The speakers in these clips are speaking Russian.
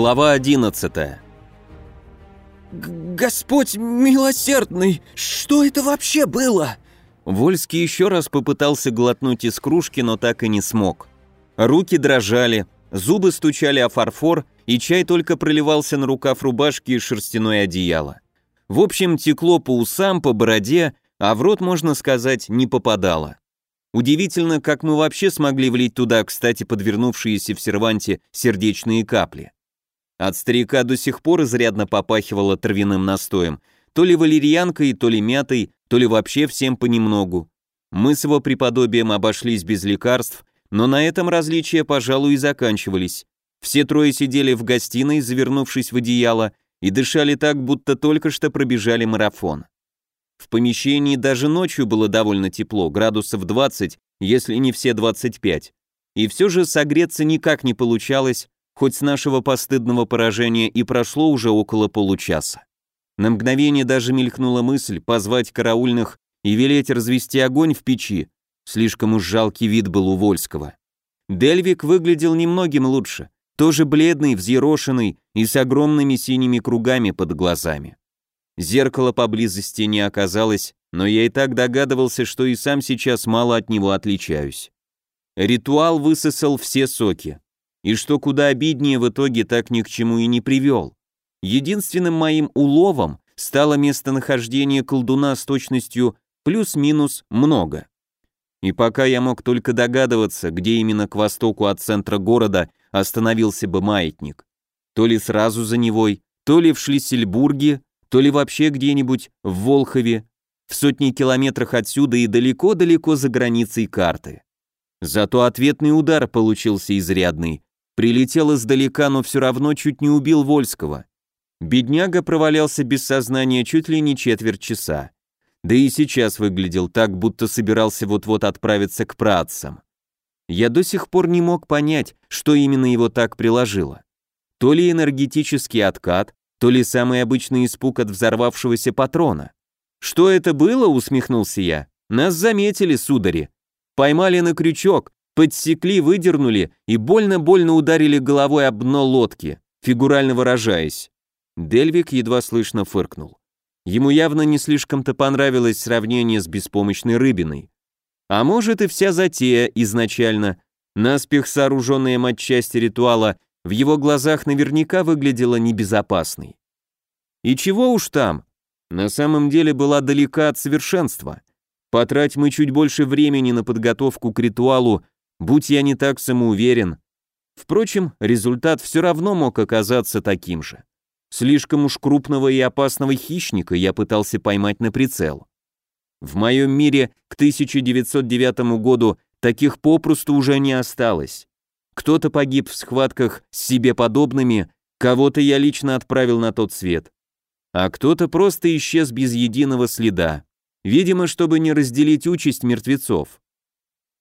Глава 11 «Господь милосердный, что это вообще было?» Вольский еще раз попытался глотнуть из кружки, но так и не смог. Руки дрожали, зубы стучали о фарфор, и чай только проливался на рукав рубашки и шерстяное одеяло. В общем, текло по усам, по бороде, а в рот, можно сказать, не попадало. Удивительно, как мы вообще смогли влить туда, кстати, подвернувшиеся в серванте сердечные капли. От старика до сих пор изрядно попахивало травяным настоем, то ли валерьянкой, то ли мятой, то ли вообще всем понемногу. Мы с его преподобием обошлись без лекарств, но на этом различия, пожалуй, и заканчивались. Все трое сидели в гостиной, завернувшись в одеяло, и дышали так, будто только что пробежали марафон. В помещении даже ночью было довольно тепло, градусов 20, если не все 25. И все же согреться никак не получалось, хоть с нашего постыдного поражения и прошло уже около получаса. На мгновение даже мелькнула мысль позвать караульных и велеть развести огонь в печи, слишком уж жалкий вид был у Вольского. Дельвик выглядел немногим лучше, тоже бледный, взъерошенный и с огромными синими кругами под глазами. Зеркала поблизости не оказалось, но я и так догадывался, что и сам сейчас мало от него отличаюсь. Ритуал высосал все соки. И что куда обиднее, в итоге так ни к чему и не привел. Единственным моим уловом стало местонахождение колдуна с точностью плюс-минус много. И пока я мог только догадываться, где именно к востоку от центра города остановился бы маятник. То ли сразу за Невой, то ли в Шлиссельбурге, то ли вообще где-нибудь в Волхове, в сотни километрах отсюда и далеко-далеко за границей карты. Зато ответный удар получился изрядный. Прилетел издалека, но все равно чуть не убил Вольского. Бедняга провалялся без сознания чуть ли не четверть часа. Да и сейчас выглядел так, будто собирался вот-вот отправиться к працам. Я до сих пор не мог понять, что именно его так приложило. То ли энергетический откат, то ли самый обычный испуг от взорвавшегося патрона. «Что это было?» — усмехнулся я. «Нас заметили, судари. Поймали на крючок, подсекли, выдернули и больно-больно ударили головой об дно лодки, фигурально выражаясь». Дельвик едва слышно фыркнул. Ему явно не слишком-то понравилось сравнение с беспомощной рыбиной. А может и вся затея изначально, наспех сооруженная матчасти ритуала в его глазах наверняка выглядела небезопасной. И чего уж там, на самом деле была далека от совершенства. Потрать мы чуть больше времени на подготовку к ритуалу, будь я не так самоуверен. Впрочем, результат все равно мог оказаться таким же. Слишком уж крупного и опасного хищника я пытался поймать на прицел. В моем мире к 1909 году таких попросту уже не осталось. Кто-то погиб в схватках с себе подобными, кого-то я лично отправил на тот свет. А кто-то просто исчез без единого следа, видимо, чтобы не разделить участь мертвецов.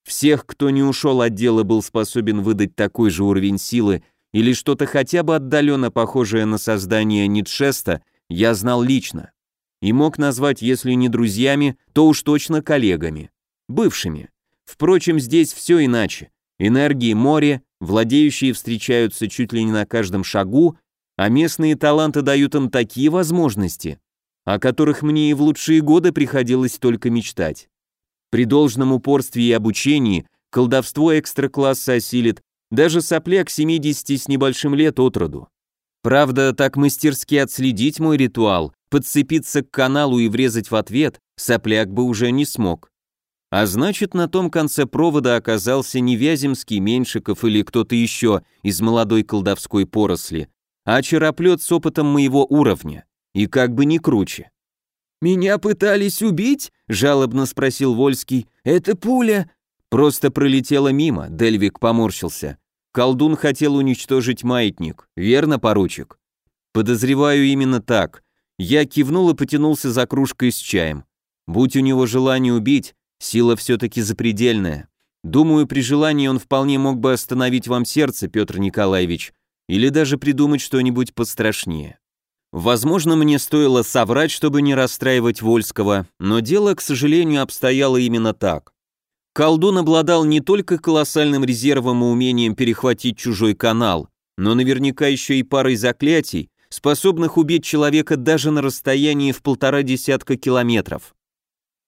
Всех, кто не ушел от дела, был способен выдать такой же уровень силы или что-то хотя бы отдаленно похожее на создание Ницшеста, я знал лично. И мог назвать, если не друзьями, то уж точно коллегами. Бывшими. Впрочем, здесь все иначе. Энергии море, владеющие встречаются чуть ли не на каждом шагу, а местные таланты дают им такие возможности, о которых мне и в лучшие годы приходилось только мечтать. При должном упорстве и обучении колдовство экстра-класса осилит даже сопляк 70 с небольшим лет от роду. Правда, так мастерски отследить мой ритуал, подцепиться к каналу и врезать в ответ, сопляк бы уже не смог. А значит, на том конце провода оказался не Вяземский, Меньшиков или кто-то еще из молодой колдовской поросли, а чероплет с опытом моего уровня, и как бы не круче. «Меня пытались убить?» — жалобно спросил Вольский. «Это пуля?» Просто пролетела мимо, Дельвик поморщился. Колдун хотел уничтожить маятник, верно, поручик? Подозреваю именно так. Я кивнул и потянулся за кружкой с чаем. Будь у него желание убить, Сила все-таки запредельная. Думаю, при желании он вполне мог бы остановить вам сердце, Петр Николаевич, или даже придумать что-нибудь пострашнее. Возможно, мне стоило соврать, чтобы не расстраивать Вольского, но дело, к сожалению, обстояло именно так. Колдун обладал не только колоссальным резервом и умением перехватить чужой канал, но наверняка еще и парой заклятий, способных убить человека даже на расстоянии в полтора десятка километров.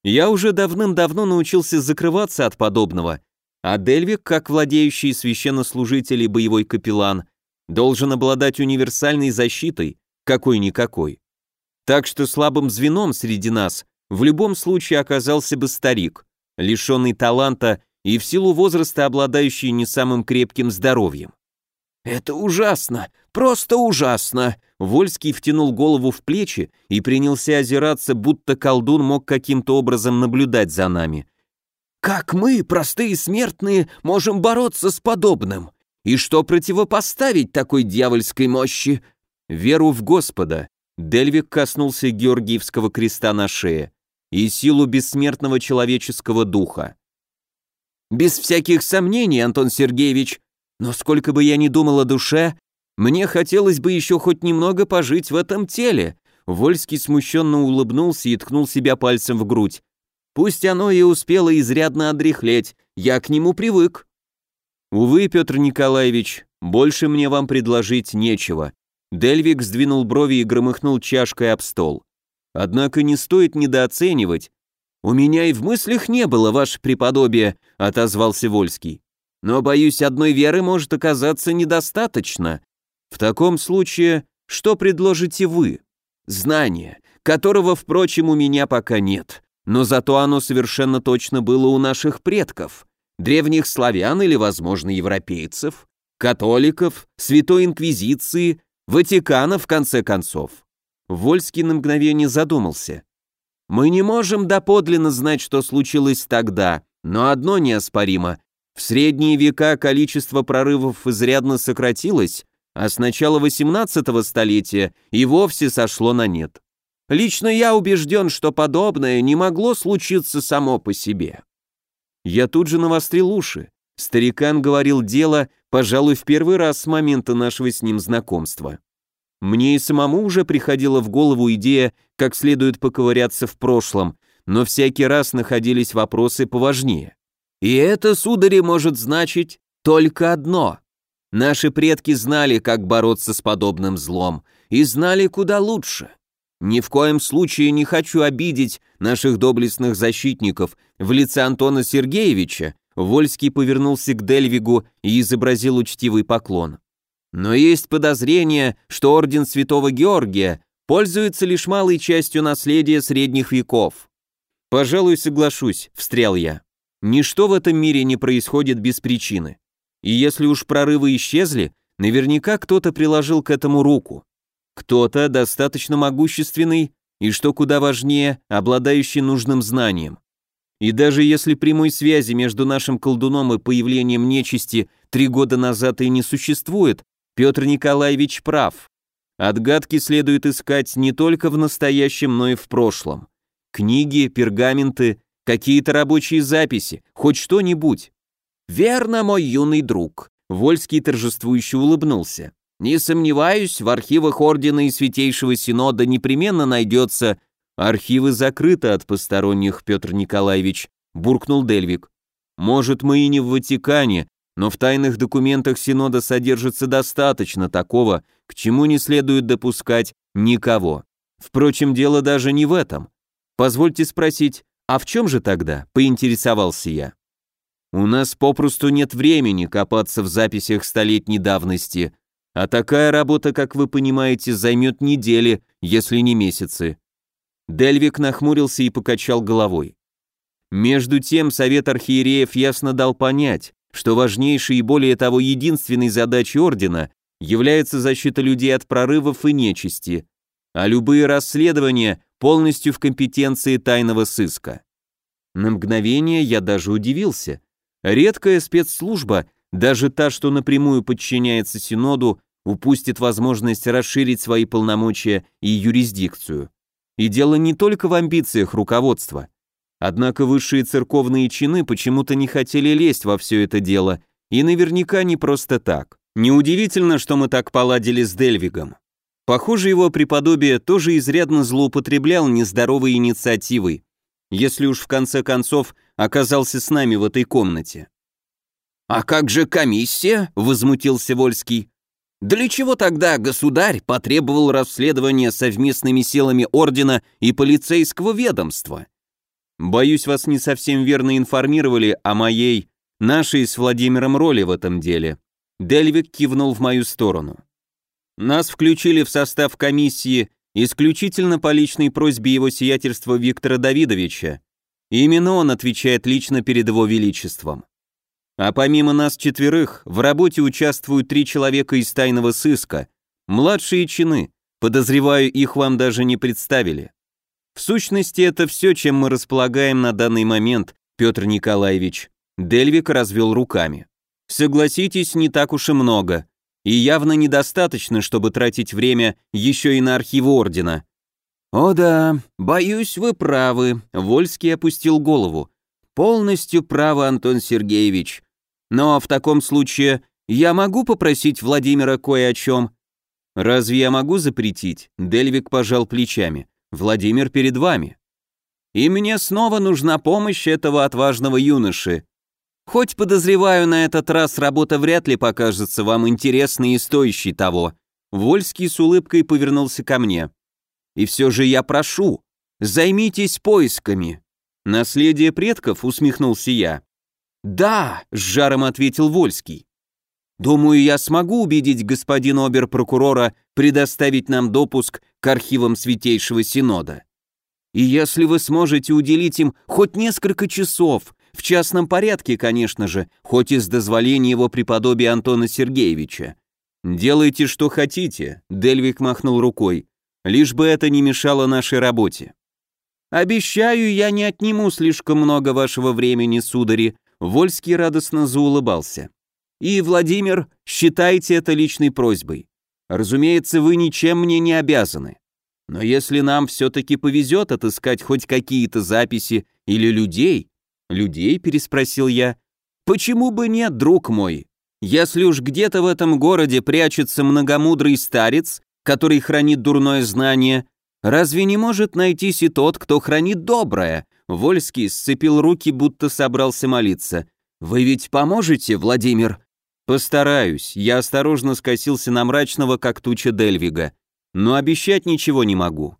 Я уже давным-давно научился закрываться от подобного, а Дельвик, как владеющий священнослужитель и боевой капеллан, должен обладать универсальной защитой, какой-никакой. Так что слабым звеном среди нас в любом случае оказался бы старик, лишенный таланта и в силу возраста обладающий не самым крепким здоровьем. «Это ужасно! Просто ужасно!» Вольский втянул голову в плечи и принялся озираться, будто колдун мог каким-то образом наблюдать за нами. «Как мы, простые смертные, можем бороться с подобным? И что противопоставить такой дьявольской мощи?» «Веру в Господа», Дельвик коснулся Георгиевского креста на шее, и силу бессмертного человеческого духа. «Без всяких сомнений, Антон Сергеевич, но сколько бы я ни думал о душе, мне хотелось бы еще хоть немного пожить в этом теле. Вольский смущенно улыбнулся и ткнул себя пальцем в грудь. Пусть оно и успело изрядно одряхлеть, я к нему привык. Увы, Петр Николаевич, больше мне вам предложить нечего. Дельвик сдвинул брови и громыхнул чашкой об стол. Однако не стоит недооценивать. У меня и в мыслях не было, ваше преподобие, отозвался Вольский. Но, боюсь, одной веры может оказаться недостаточно. В таком случае, что предложите вы? Знание, которого, впрочем, у меня пока нет. Но зато оно совершенно точно было у наших предков. Древних славян или, возможно, европейцев, католиков, Святой Инквизиции, Ватикана, в конце концов. Вольский на мгновение задумался. Мы не можем доподлинно знать, что случилось тогда, но одно неоспоримо. В средние века количество прорывов изрядно сократилось, а с начала 18 столетия и вовсе сошло на нет. Лично я убежден, что подобное не могло случиться само по себе. Я тут же навострил уши. Старикан говорил дело, пожалуй, в первый раз с момента нашего с ним знакомства. Мне и самому уже приходила в голову идея, как следует поковыряться в прошлом, но всякий раз находились вопросы поважнее. И это, судари, может значить только одно. Наши предки знали, как бороться с подобным злом, и знали куда лучше. Ни в коем случае не хочу обидеть наших доблестных защитников в лице Антона Сергеевича, Вольский повернулся к Дельвигу и изобразил учтивый поклон. Но есть подозрение, что орден Святого Георгия пользуется лишь малой частью наследия средних веков. Пожалуй, соглашусь, встрял я. Ничто в этом мире не происходит без причины. И если уж прорывы исчезли, наверняка кто-то приложил к этому руку. Кто-то достаточно могущественный и, что куда важнее, обладающий нужным знанием. И даже если прямой связи между нашим колдуном и появлением нечисти три года назад и не существует, Петр Николаевич прав. Отгадки следует искать не только в настоящем, но и в прошлом. Книги, пергаменты, Какие-то рабочие записи, хоть что-нибудь. Верно, мой юный друг. Вольский торжествующе улыбнулся. Не сомневаюсь, в архивах Ордена и Святейшего Синода непременно найдется... Архивы закрыты от посторонних, Петр Николаевич, буркнул Дельвик. Может, мы и не в Ватикане, но в тайных документах Синода содержится достаточно такого, к чему не следует допускать никого. Впрочем, дело даже не в этом. Позвольте спросить, «А в чем же тогда?» – поинтересовался я. «У нас попросту нет времени копаться в записях столетней давности, а такая работа, как вы понимаете, займет недели, если не месяцы». Дельвик нахмурился и покачал головой. Между тем, Совет Архиереев ясно дал понять, что важнейшей и более того единственной задачей Ордена является защита людей от прорывов и нечисти, а любые расследования полностью в компетенции тайного сыска. На мгновение я даже удивился. Редкая спецслужба, даже та, что напрямую подчиняется Синоду, упустит возможность расширить свои полномочия и юрисдикцию. И дело не только в амбициях руководства. Однако высшие церковные чины почему-то не хотели лезть во все это дело, и наверняка не просто так. Неудивительно, что мы так поладили с Дельвигом. Похоже, его преподобие тоже изрядно злоупотреблял нездоровой инициативой, если уж в конце концов оказался с нами в этой комнате. «А как же комиссия?» — возмутился Вольский. Для чего тогда государь потребовал расследования совместными силами ордена и полицейского ведомства? Боюсь, вас не совсем верно информировали о моей, нашей с Владимиром роли в этом деле. Дельвик кивнул в мою сторону. Нас включили в состав комиссии исключительно по личной просьбе его сиятельства Виктора Давидовича. Именно он отвечает лично перед его величеством. А помимо нас четверых, в работе участвуют три человека из тайного сыска, младшие чины, подозреваю, их вам даже не представили. В сущности, это все, чем мы располагаем на данный момент, Петр Николаевич. Дельвик развел руками. Согласитесь, не так уж и много. И явно недостаточно, чтобы тратить время еще и на архив Ордена. «О да, боюсь, вы правы», — Вольский опустил голову. «Полностью правы, Антон Сергеевич. Но в таком случае я могу попросить Владимира кое о чем?» «Разве я могу запретить?» Дельвик пожал плечами. «Владимир перед вами». «И мне снова нужна помощь этого отважного юноши. Хоть подозреваю, на этот раз работа вряд ли покажется вам интересной и стоящей того». Вольский с улыбкой повернулся ко мне. «И все же я прошу, займитесь поисками». «Наследие предков?» — усмехнулся я. «Да», — с жаром ответил Вольский. «Думаю, я смогу убедить господина обер-прокурора предоставить нам допуск к архивам Святейшего Синода. И если вы сможете уделить им хоть несколько часов, в частном порядке, конечно же, хоть и с дозволения его преподобия Антона Сергеевича. «Делайте, что хотите», — Дельвик махнул рукой, «лишь бы это не мешало нашей работе». «Обещаю, я не отниму слишком много вашего времени, судари», Вольский радостно заулыбался. «И, Владимир, считайте это личной просьбой. Разумеется, вы ничем мне не обязаны. Но если нам все-таки повезет отыскать хоть какие-то записи или людей...» «Людей?» — переспросил я. «Почему бы нет, друг мой? Если уж где-то в этом городе прячется многомудрый старец, который хранит дурное знание, разве не может найтись и тот, кто хранит доброе?» Вольский сцепил руки, будто собрался молиться. «Вы ведь поможете, Владимир?» «Постараюсь», я осторожно скосился на мрачного, как туча Дельвига. «Но обещать ничего не могу.